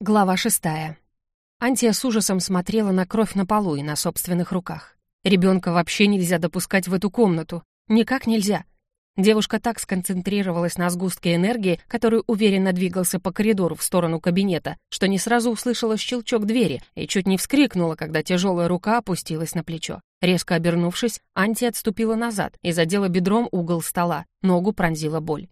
Глава шестая. Антия с ужасом смотрела на кровь на полу и на собственных руках. Ребенка вообще нельзя допускать в эту комнату. Никак нельзя. Девушка так сконцентрировалась на сгустке энергии, который уверенно двигался по коридору в сторону кабинета, что не сразу услышала щелчок двери и чуть не вскрикнула, когда тяжелая рука опустилась на плечо. Резко обернувшись, Анти отступила назад и задела бедром угол стола. Ногу пронзила боль.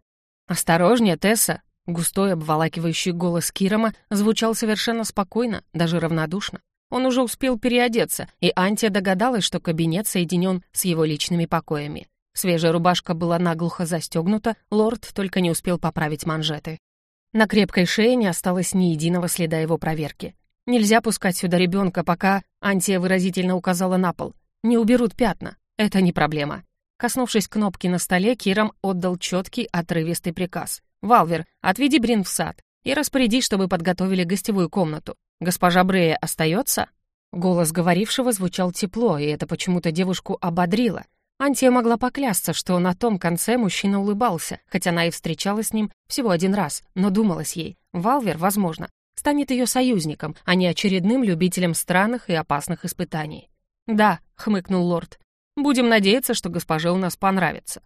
«Осторожнее, Тесса!» Густой, обволакивающий голос Кирома звучал совершенно спокойно, даже равнодушно. Он уже успел переодеться, и Антия догадалась, что кабинет соединен с его личными покоями. Свежая рубашка была наглухо застегнута, лорд только не успел поправить манжеты. На крепкой шее не осталось ни единого следа его проверки. Нельзя пускать сюда ребенка, пока Антия выразительно указала на пол. Не уберут пятна. Это не проблема. Коснувшись кнопки на столе, Киром отдал четкий, отрывистый приказ. «Валвер, отведи Брин в сад и распоряди, чтобы подготовили гостевую комнату. Госпожа Брея остается?» Голос говорившего звучал тепло, и это почему-то девушку ободрило. Антия могла поклясться, что на том конце мужчина улыбался, хотя она и встречалась с ним всего один раз, но думалось ей, Валвер, возможно, станет ее союзником, а не очередным любителем странных и опасных испытаний. «Да», — хмыкнул лорд, — «будем надеяться, что госпоже у нас понравится».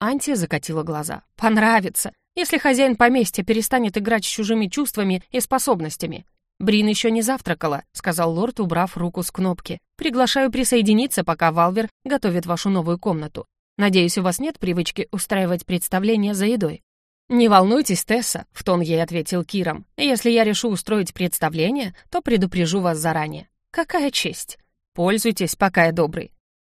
Антия закатила глаза. «Понравится если хозяин поместья перестанет играть с чужими чувствами и способностями. «Брин еще не завтракала», — сказал лорд, убрав руку с кнопки. «Приглашаю присоединиться, пока Валвер готовит вашу новую комнату. Надеюсь, у вас нет привычки устраивать представление за едой». «Не волнуйтесь, Тесса», — в тон ей ответил Киром. «Если я решу устроить представление, то предупрежу вас заранее». «Какая честь!» «Пользуйтесь, пока я добрый».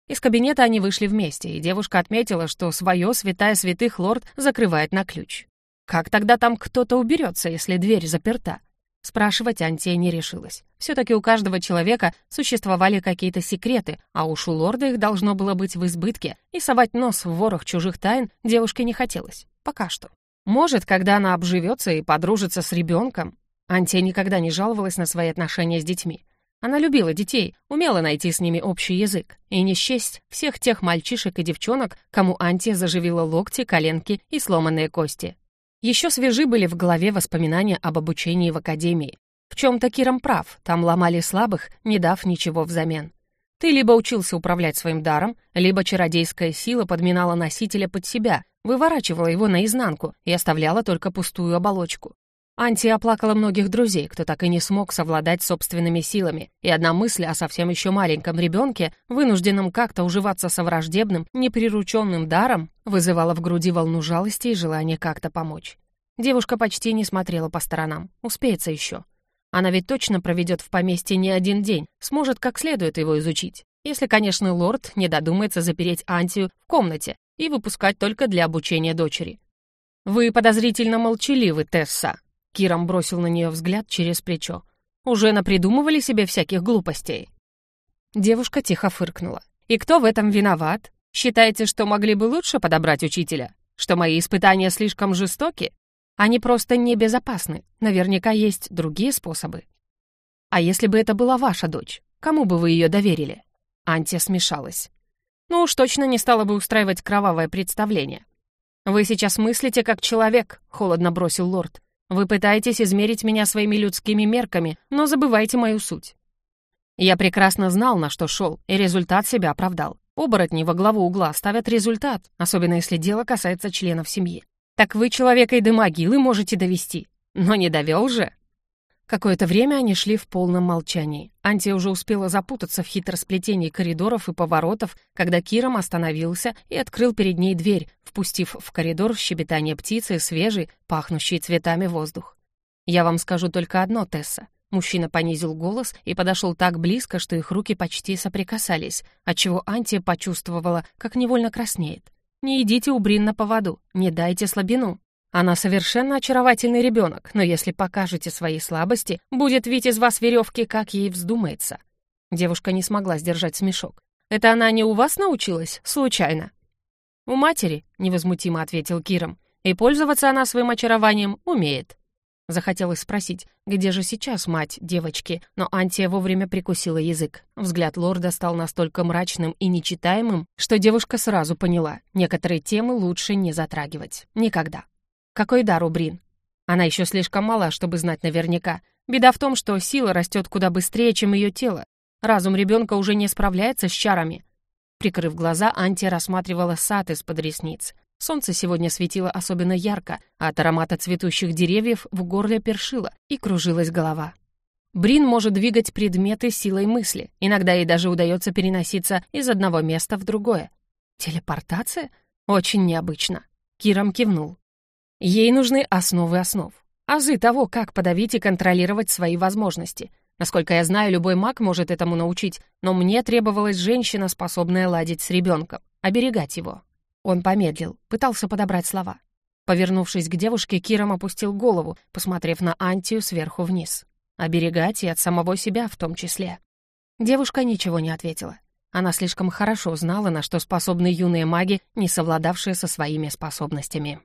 Из кабинета они вышли вместе, и девушка отметила, что свое святая святых лорд закрывает на ключ. Как тогда там кто-то уберется, если дверь заперта? Спрашивать Антия не решилась. Все-таки у каждого человека существовали какие-то секреты, а уж у лорда их должно было быть в избытке, и совать нос в ворох чужих тайн девушке не хотелось. Пока что. Может, когда она обживется и подружится с ребенком? Антия никогда не жаловалась на свои отношения с детьми. Она любила детей, умела найти с ними общий язык и не счесть всех тех мальчишек и девчонок, кому Антия заживила локти, коленки и сломанные кости. Еще свежи были в голове воспоминания об обучении в академии. В чем-то Киром прав, там ломали слабых, не дав ничего взамен. Ты либо учился управлять своим даром, либо чародейская сила подминала носителя под себя, выворачивала его наизнанку и оставляла только пустую оболочку. Анти оплакала многих друзей, кто так и не смог совладать собственными силами, и одна мысль о совсем еще маленьком ребенке, вынужденном как-то уживаться со враждебным, неприрученным даром, вызывала в груди волну жалости и желание как-то помочь. Девушка почти не смотрела по сторонам, успеется еще. Она ведь точно проведет в поместье не один день, сможет как следует его изучить. Если, конечно, лорд не додумается запереть Антию в комнате и выпускать только для обучения дочери. «Вы подозрительно молчаливы, Тесса», Киром бросил на нее взгляд через плечо. «Уже напридумывали себе всяких глупостей?» Девушка тихо фыркнула. «И кто в этом виноват? Считаете, что могли бы лучше подобрать учителя? Что мои испытания слишком жестоки? Они просто небезопасны. Наверняка есть другие способы. А если бы это была ваша дочь, кому бы вы ее доверили?» Антия смешалась. «Ну уж точно не стала бы устраивать кровавое представление». «Вы сейчас мыслите как человек», — холодно бросил лорд. Вы пытаетесь измерить меня своими людскими мерками, но забывайте мою суть. Я прекрасно знал, на что шел, и результат себя оправдал. Оборотни во главу угла ставят результат, особенно если дело касается членов семьи. Так вы человека и до могилы можете довести. Но не довел же. Какое-то время они шли в полном молчании. Антия уже успела запутаться в хитросплетении коридоров и поворотов, когда Киром остановился и открыл перед ней дверь, впустив в коридор щебетание птицы и свежий, пахнущий цветами воздух. «Я вам скажу только одно, Тесса». Мужчина понизил голос и подошел так близко, что их руки почти соприкасались, отчего Антия почувствовала, как невольно краснеет. «Не идите у Брин на поводу, не дайте слабину». Она совершенно очаровательный ребенок, но если покажете свои слабости, будет ведь из вас веревки, как ей вздумается». Девушка не смогла сдержать смешок. «Это она не у вас научилась? Случайно?» «У матери», — невозмутимо ответил Киром. «И пользоваться она своим очарованием умеет». Захотелось спросить, где же сейчас мать девочки, но Антия вовремя прикусила язык. Взгляд лорда стал настолько мрачным и нечитаемым, что девушка сразу поняла, некоторые темы лучше не затрагивать. Никогда. Какой дар у Брин? Она еще слишком мала, чтобы знать наверняка. Беда в том, что сила растет куда быстрее, чем ее тело. Разум ребенка уже не справляется с чарами. Прикрыв глаза, Анти рассматривала сад из-под ресниц. Солнце сегодня светило особенно ярко, а от аромата цветущих деревьев в горле першило и кружилась голова. Брин может двигать предметы силой мысли. Иногда ей даже удается переноситься из одного места в другое. Телепортация? Очень необычно. Киром кивнул. Ей нужны основы основ. Азы того, как подавить и контролировать свои возможности. Насколько я знаю, любой маг может этому научить, но мне требовалась женщина, способная ладить с ребенком, оберегать его. Он помедлил, пытался подобрать слова. Повернувшись к девушке, Киром опустил голову, посмотрев на Антию сверху вниз. Оберегать и от самого себя в том числе. Девушка ничего не ответила. Она слишком хорошо знала, на что способны юные маги, не совладавшие со своими способностями.